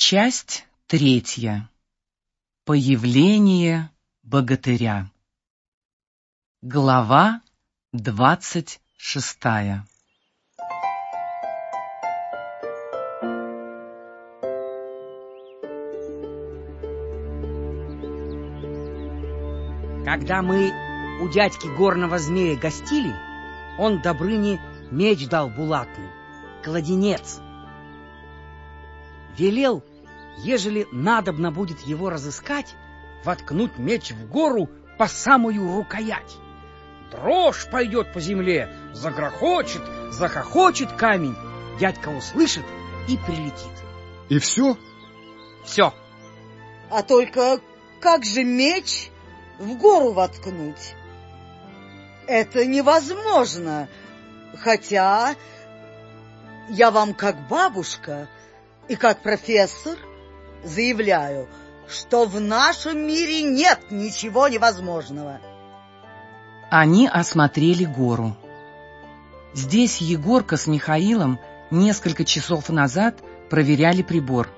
Часть третья. Появление богатыря. Глава двадцать шестая. Когда мы у дядьки горного змея гостили, он Добрыне меч дал булатный, кладенец. Велел, ежели надобно будет его разыскать, воткнуть меч в гору по самую рукоять. Дрожь пойдет по земле, загрохочет, захохочет камень. Дядька услышит и прилетит. И все? Все. А только как же меч в гору воткнуть? Это невозможно. Хотя я вам как бабушка и как профессор заявляю, что в нашем мире нет ничего невозможного. Они осмотрели гору. Здесь Егорка с Михаилом несколько часов назад проверяли прибор.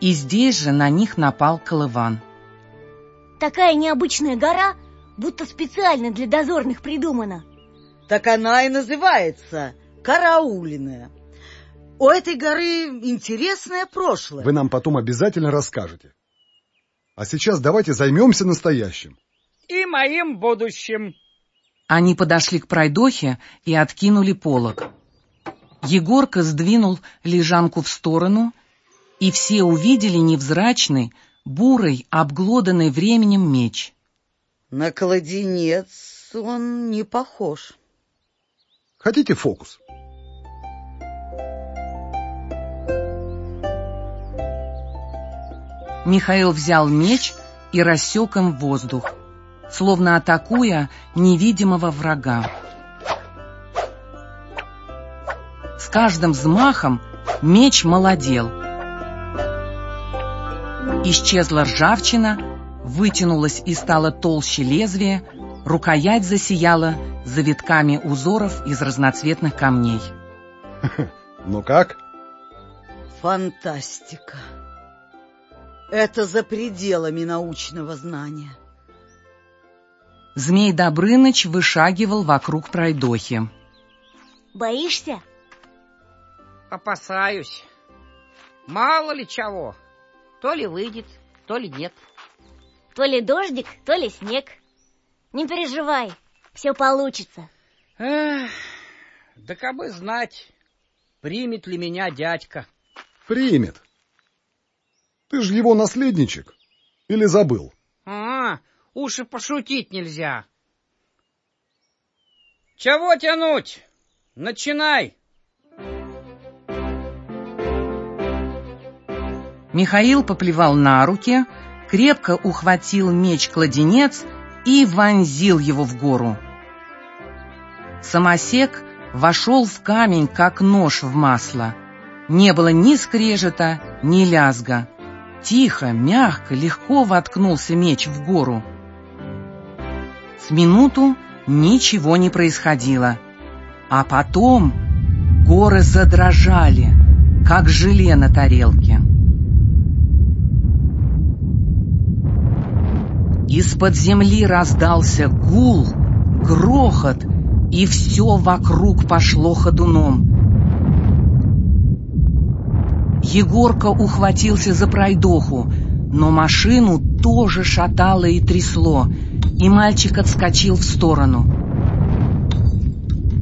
И здесь же на них напал Колыван. Такая необычная гора, будто специально для дозорных придумана. Так она и называется Караулиная. У этой горы интересное прошлое. Вы нам потом обязательно расскажете. А сейчас давайте займемся настоящим. И моим будущим. Они подошли к пройдохе и откинули полог. Егорка сдвинул лежанку в сторону, и все увидели невзрачный, бурый, обглоданный временем меч. На кладенец он не похож. Хотите фокус? Михаил взял меч и рассек им воздух, словно атакуя невидимого врага. С каждым взмахом меч молодел. Исчезла ржавчина, вытянулась и стала толще лезвие, рукоять засияла завитками узоров из разноцветных камней. Ну как? Фантастика. Это за пределами научного знания. Змей Добрыныч вышагивал вокруг пройдохи. Боишься? Опасаюсь. Мало ли чего. То ли выйдет, то ли нет. То ли дождик, то ли снег. Не переживай, все получится. Эх, да кабы знать, примет ли меня дядька. Примет. Ты же его наследничек. Или забыл? А, уж и пошутить нельзя. Чего тянуть? Начинай. Михаил поплевал на руки, крепко ухватил меч-кладенец и вонзил его в гору. Самосек вошел в камень, как нож в масло. Не было ни скрежета, ни лязга. Тихо, мягко, легко воткнулся меч в гору. С минуту ничего не происходило. А потом горы задрожали, как желе на тарелке. Из-под земли раздался гул, грохот, и все вокруг пошло ходуном. Егорка ухватился за пройдоху, но машину тоже шатало и трясло, и мальчик отскочил в сторону.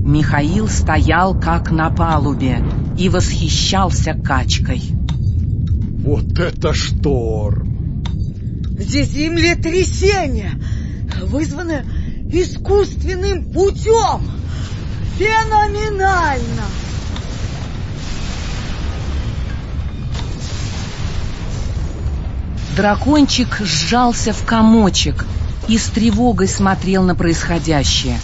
Михаил стоял как на палубе и восхищался качкой. Вот это шторм! Здесь землетрясение, вызванное искусственным путем. Феноменально! Дракончик сжался в комочек и с тревогой смотрел на происходящее.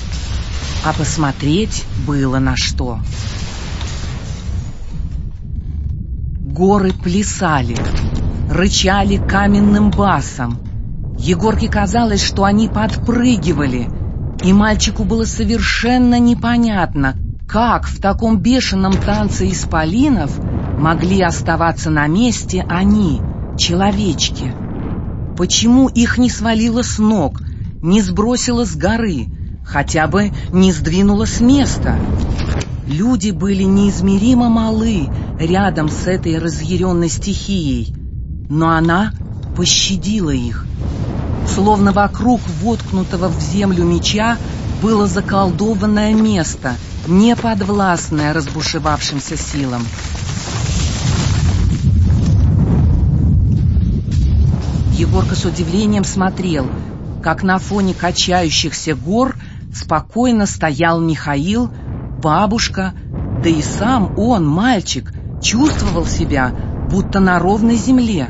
А посмотреть было на что. Горы плясали, рычали каменным басом. Егорке казалось, что они подпрыгивали, и мальчику было совершенно непонятно, как в таком бешеном танце исполинов могли оставаться на месте они, человечки? Почему их не свалило с ног, не сбросило с горы, хотя бы не сдвинуло с места? Люди были неизмеримо малы рядом с этой разъяренной стихией, но она пощадила их. Словно вокруг воткнутого в землю меча было заколдованное место, не подвластное разбушевавшимся силам. Егорка с удивлением смотрел, как на фоне качающихся гор спокойно стоял Михаил, бабушка, да и сам он, мальчик, чувствовал себя будто на ровной земле.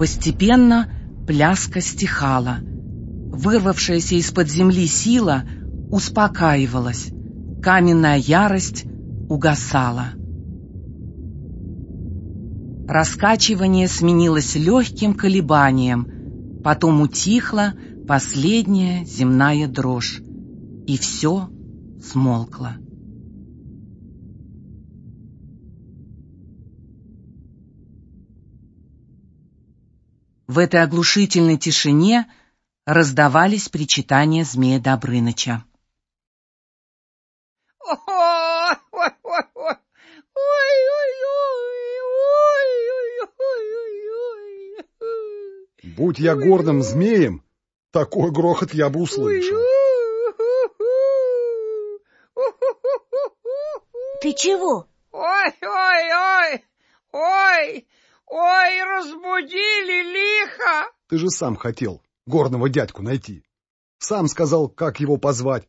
Постепенно пляска стихала. Вырвавшаяся из-под земли сила успокаивалась. Каменная ярость угасала. Раскачивание сменилось легким колебанием, потом утихла последняя земная дрожь, и все смолкло. В этой оглушительной тишине раздавались причитания змея Добрыныча. Будь я горным змеем, такой грохот я бы услышал. Ты чего? Ой, ой, ой, ой, ой, разбудили лихо. Ты же сам хотел горного дядьку найти. Сам сказал, как его позвать.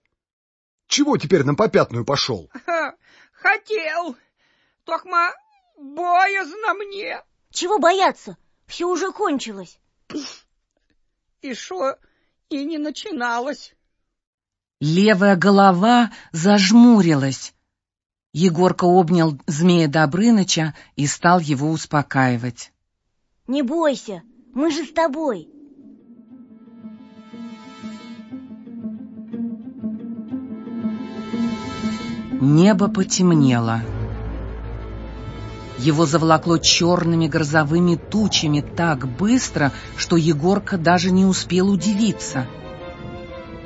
Чего теперь на попятную пошел? Хотел, токма боязно мне. Чего бояться? Все уже кончилось. И шо, и не начиналось. Левая голова зажмурилась. Егорка обнял змея Добрыныча и стал его успокаивать. Не бойся, мы же с тобой. Небо потемнело. Его заволокло черными грозовыми тучами так быстро, что Егорка даже не успел удивиться.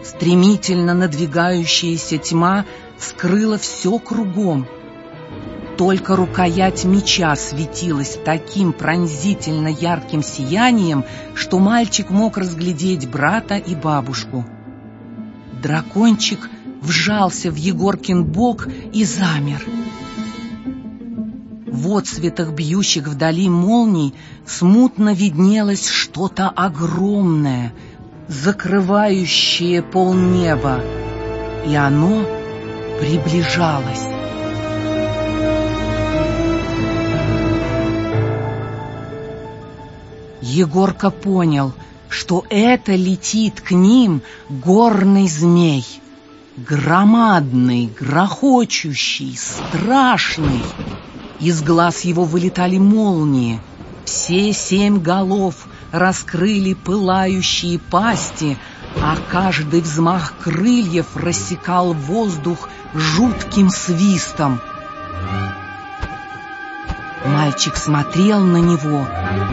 Стремительно надвигающаяся тьма скрыла все кругом. Только рукоять меча светилась таким пронзительно ярким сиянием, что мальчик мог разглядеть брата и бабушку. Дракончик — вжался в Егоркин бок и замер. В отцветах бьющих вдали молний смутно виднелось что-то огромное, закрывающее полнеба, и оно приближалось. Егорка понял, что это летит к ним горный змей — Громадный, грохочущий, страшный. Из глаз его вылетали молнии. Все семь голов раскрыли пылающие пасти, а каждый взмах крыльев рассекал воздух жутким свистом. Мальчик смотрел на него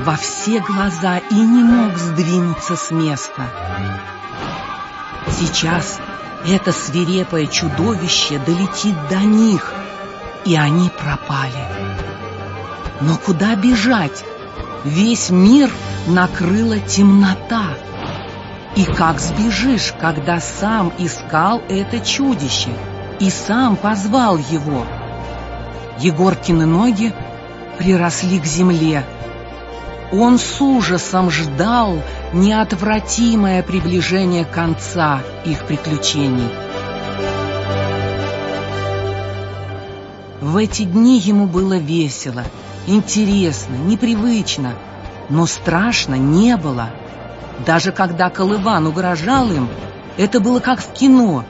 во все глаза и не мог сдвинуться с места. Сейчас это свирепое чудовище долетит до них, и они пропали. Но куда бежать? Весь мир накрыла темнота. И как сбежишь, когда сам искал это чудище и сам позвал его? Егоркины ноги приросли к земле, он с ужасом ждал неотвратимое приближение конца их приключений. В эти дни ему было весело, интересно, непривычно, но страшно не было. Даже когда Колыван угрожал им, это было как в кино,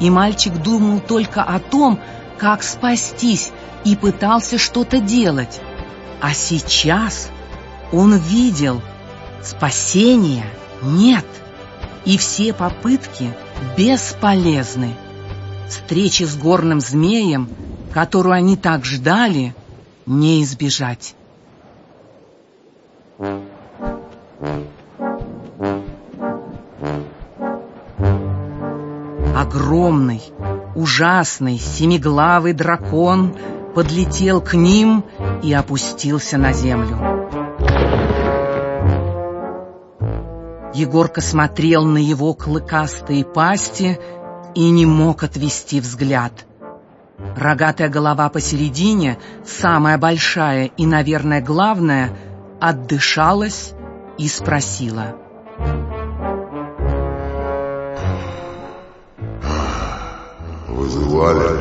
и мальчик думал только о том, как спастись, и пытался что-то делать. А сейчас он видел, спасения нет, и все попытки бесполезны. Встречи с горным змеем которую они так ждали, не избежать. Огромный, ужасный, семиглавый дракон подлетел к ним и опустился на землю. Егорка смотрел на его клыкастые пасти и не мог отвести взгляд. Рогатая голова посередине, самая большая и, наверное, главная, отдышалась и спросила. Вызывали?